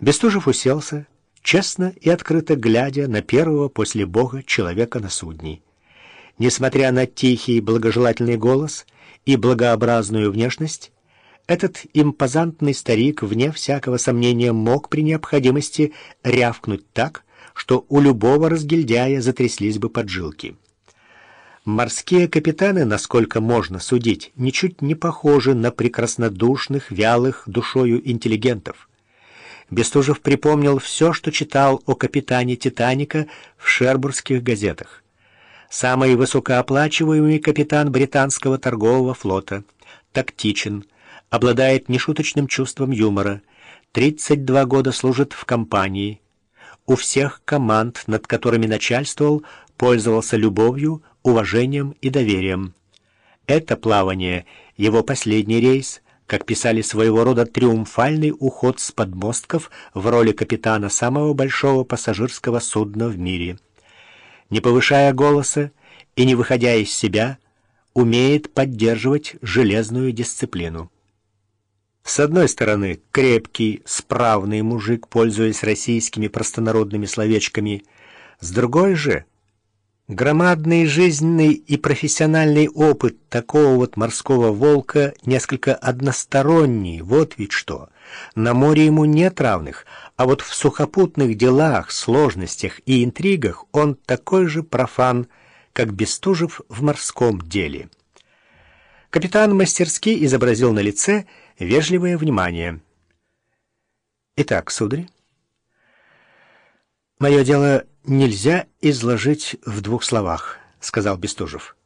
Бестужев уселся, честно и открыто глядя на первого после Бога человека на судне. Несмотря на тихий благожелательный голос и благообразную внешность, этот импозантный старик, вне всякого сомнения, мог при необходимости рявкнуть так, что у любого разгильдяя затряслись бы поджилки. Морские капитаны, насколько можно судить, ничуть не похожи на прекраснодушных, вялых душою интеллигентов. Бестужев припомнил все, что читал о капитане «Титаника» в шербургских газетах. Самый высокооплачиваемый капитан британского торгового флота, тактичен, обладает нешуточным чувством юмора, 32 года служит в компании. У всех команд, над которыми начальствовал, пользовался любовью, уважением и доверием. Это плавание, его последний рейс — как писали своего рода триумфальный уход с подмостков в роли капитана самого большого пассажирского судна в мире. Не повышая голоса и не выходя из себя, умеет поддерживать железную дисциплину. С одной стороны, крепкий, справный мужик, пользуясь российскими простонародными словечками, с другой же — Громадный жизненный и профессиональный опыт такого вот морского волка несколько односторонний, вот ведь что. На море ему нет равных, а вот в сухопутных делах, сложностях и интригах он такой же профан, как Бестужев в морском деле. Капитан мастерски изобразил на лице вежливое внимание. «Итак, сударь, мое дело нельзя изложить в двух словах», — сказал Бестужев.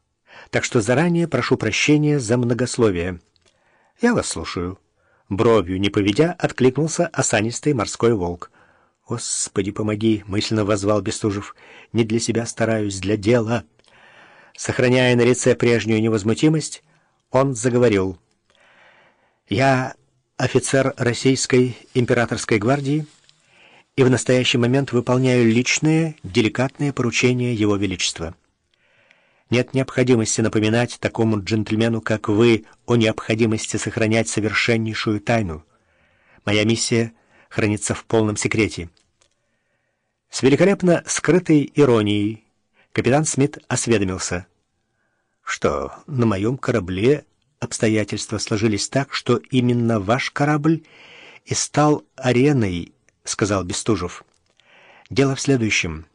«Так что заранее прошу прощения за многословие». «Я вас слушаю». Бровью не поведя, откликнулся осанистый морской волк. «Господи, помоги!» — мысленно возвал Бестужев. «Не для себя стараюсь, для дела». Сохраняя на лице прежнюю невозмутимость, он заговорил. «Я офицер Российской императорской гвардии» и в настоящий момент выполняю личные, деликатные поручения Его Величества. Нет необходимости напоминать такому джентльмену, как вы, о необходимости сохранять совершеннейшую тайну. Моя миссия хранится в полном секрете. С великолепно скрытой иронией капитан Смит осведомился, что на моем корабле обстоятельства сложились так, что именно ваш корабль и стал ареной — сказал Бестужев. «Дело в следующем.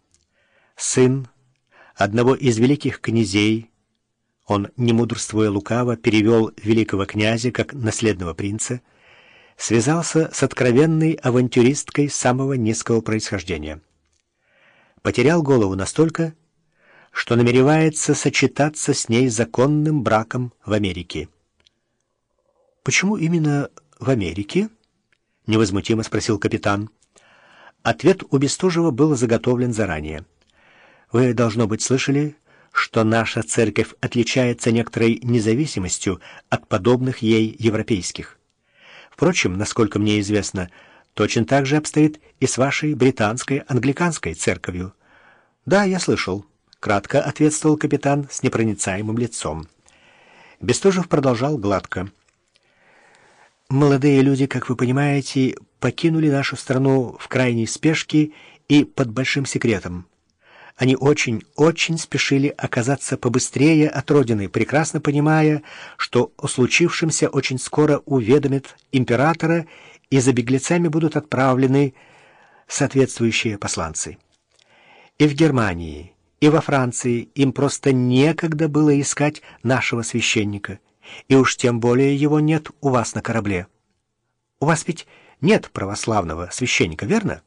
Сын одного из великих князей, он, не мудрствуя лукаво, перевел великого князя как наследного принца, связался с откровенной авантюристкой самого низкого происхождения. Потерял голову настолько, что намеревается сочетаться с ней законным браком в Америке. «Почему именно в Америке?» — невозмутимо спросил капитан. Ответ у Бестужева был заготовлен заранее. «Вы, должно быть, слышали, что наша церковь отличается некоторой независимостью от подобных ей европейских. Впрочем, насколько мне известно, точно так же обстоит и с вашей британской англиканской церковью». «Да, я слышал», — кратко ответствовал капитан с непроницаемым лицом. Бестужев продолжал гладко. Молодые люди, как вы понимаете, покинули нашу страну в крайней спешке и под большим секретом. Они очень-очень спешили оказаться побыстрее от родины, прекрасно понимая, что о случившемся очень скоро уведомят императора, и за беглецами будут отправлены соответствующие посланцы. И в Германии, и во Франции им просто некогда было искать нашего священника — и уж тем более его нет у вас на корабле. У вас ведь нет православного священника, верно?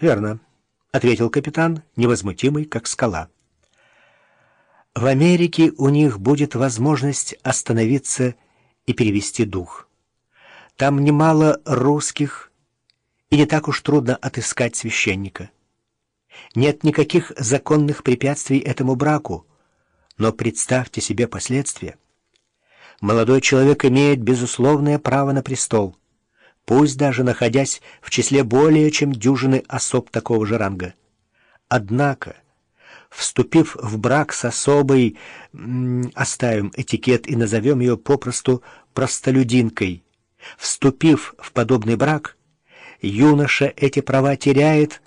Верно, ответил капитан, невозмутимый, как скала. В Америке у них будет возможность остановиться и перевести дух. Там немало русских, и не так уж трудно отыскать священника. Нет никаких законных препятствий этому браку, но представьте себе последствия молодой человек имеет безусловное право на престол, пусть даже находясь в числе более чем дюжины особ такого же ранга. Однако, вступив в брак с особой, оставим этикет и назовем ее попросту простолюдинкой, вступив в подобный брак, юноша эти права теряет,